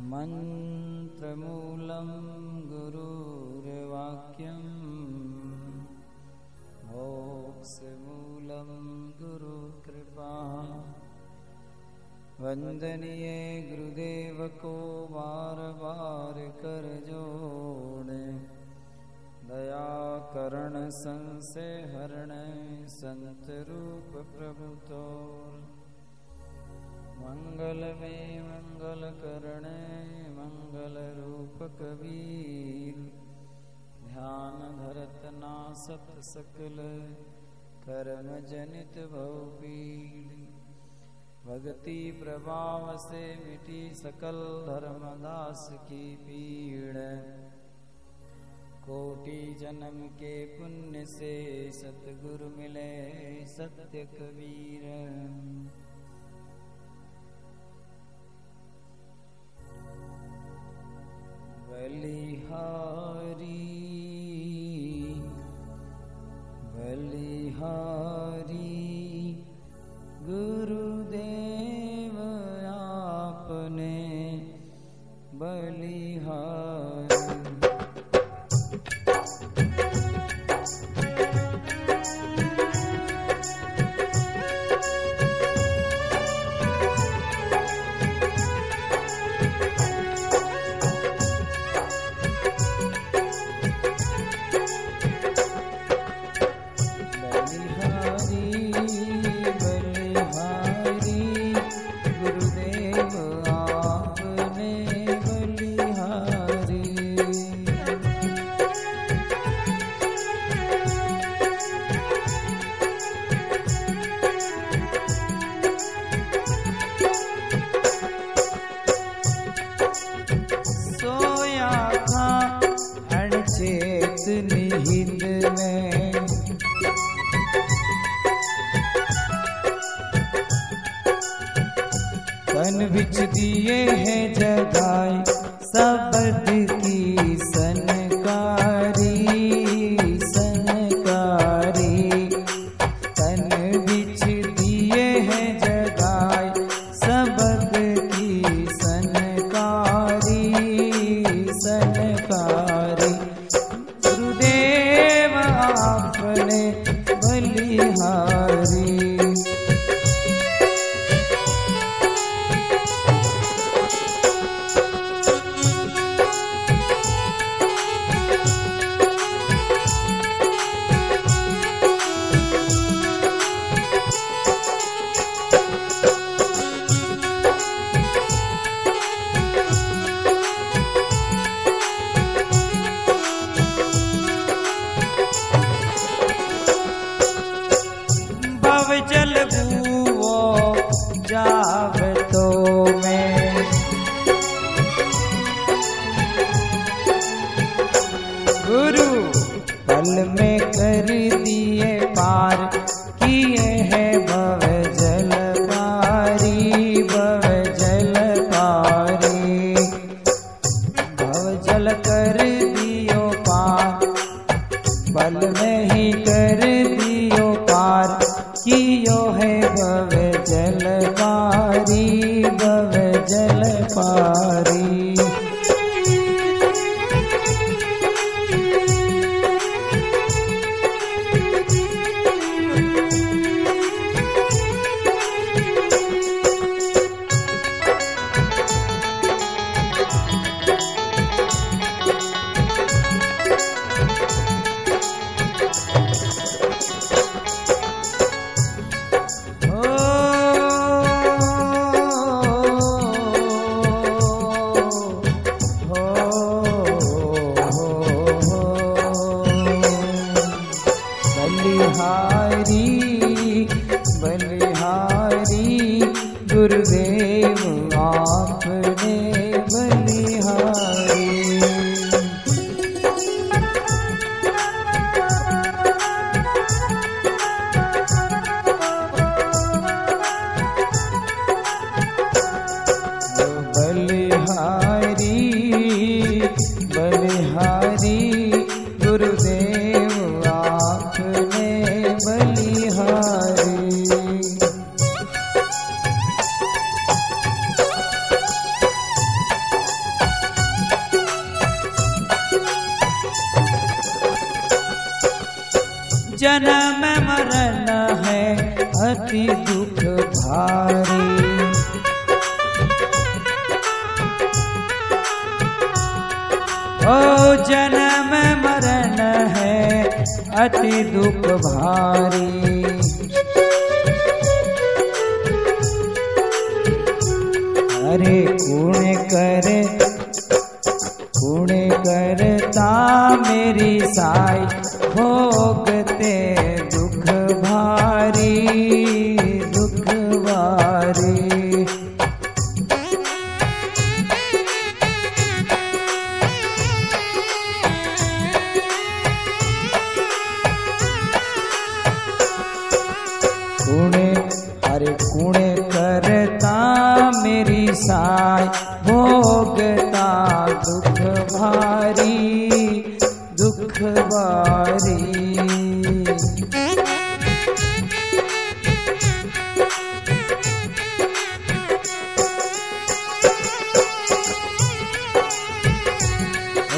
मन्त्रमूलं गुरुर्वाक्यम् मोक्षमूलं गुरुकृपा वन्दनीये गुरुदेव को बार बार कर जोड़े दया करण संशय हरण संत रूप प्रभु तोर मंगल में मंगल करणे मंगल रूप कबीर ध्यान धरत नासत सकल कर्म जनित भवपीड़ भक्ति प्रभाव से मिटी सकल धर्मदास की पीड़ कोटि जन्म के पुण्य से सतगुरु मिले सत्य कबीर तन बिच दिए हैं जगाए सब की भव जल जाव तो मैं। गुरु पल में कर दिए पार, किए हैं भव जल पारी भव अति दुख भारी। ओ जन्म मरण है, अति दुख भारी। अरे कूण करे कूण करता मेरी साई भोगते दुख भारी दुख भारी कुणे अरे कुणे करता मेरी साय भोगता दुख भारी।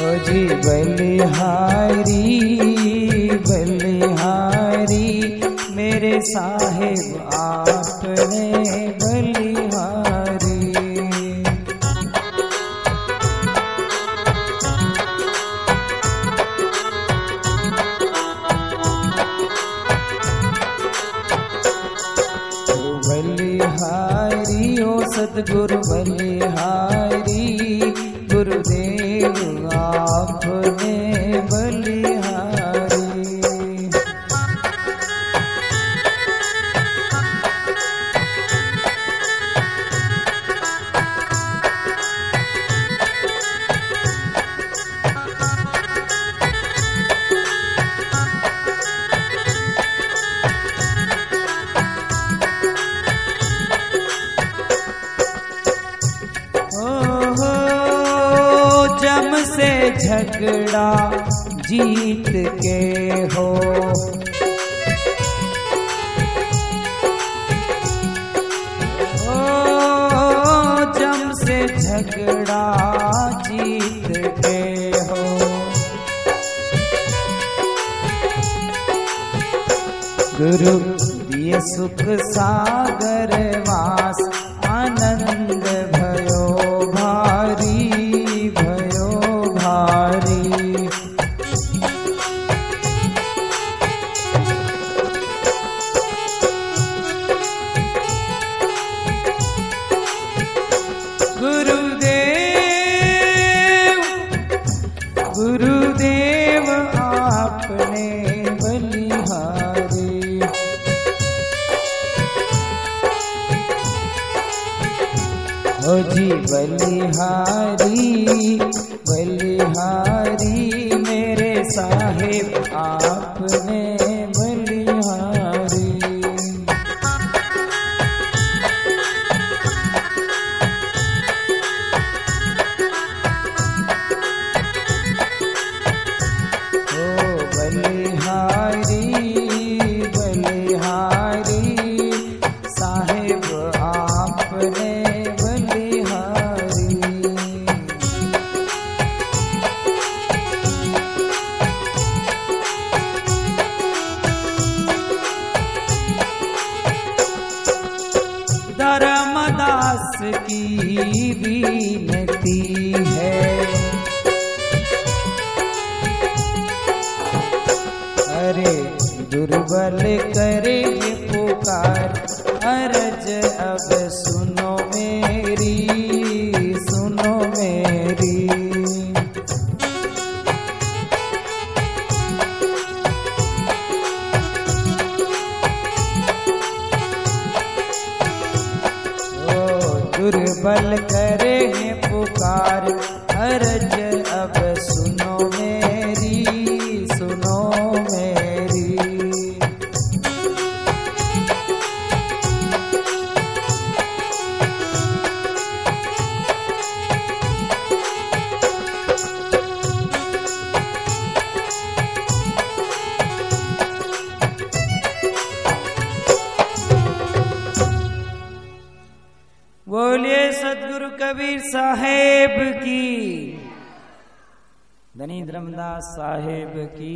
ओ जी बलिहारी बलिहारी मेरे साहेब आपने बलिहारी सतगुरु बलिहारी गुरुदेव आपने ओहो, जम से झगड़ा जीत के हो। जम से झगड़ा जीत के हो। गुरु, दिए सुख सागर वास आनंद ओ जी बलिहारी बलिहारी मेरे साहेब आपने की विनती है। अरे दुर्बल करे दुर्बल करे हैं पुकार जल अब सुनो साहेब की। धनी धर्मदास साहेब की।